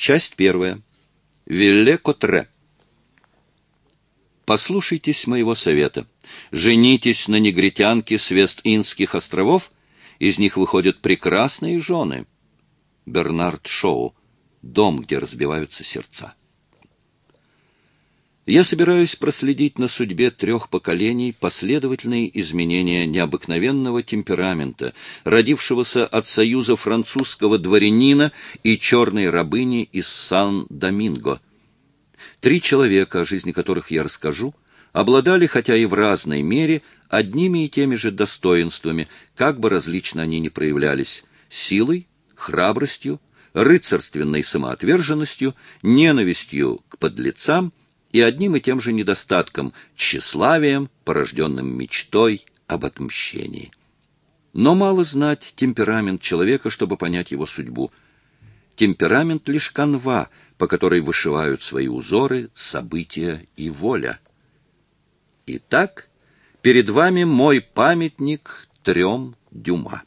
Часть первая. Вилле-Котре. Послушайтесь моего совета. Женитесь на негритянке с Вест-Индских островов, из них выходят прекрасные жены. Бернард Шоу. Дом, где разбиваются сердца. Я собираюсь проследить на судьбе трех поколений последовательные изменения необыкновенного темперамента, родившегося от союза французского дворянина и черной рабыни из Сан-Доминго. Три человека, о жизни которых я расскажу, обладали, хотя и в разной мере, одними и теми же достоинствами, как бы различно они ни проявлялись, силой, храбростью, рыцарственной самоотверженностью, ненавистью к подлецам и одним и тем же недостатком – тщеславием, порожденным мечтой об отмщении. Но мало знать темперамент человека, чтобы понять его судьбу. Темперамент — лишь канва, по которой вышивают свои узоры события и воля. Итак, перед вами мой памятник трем Дюма.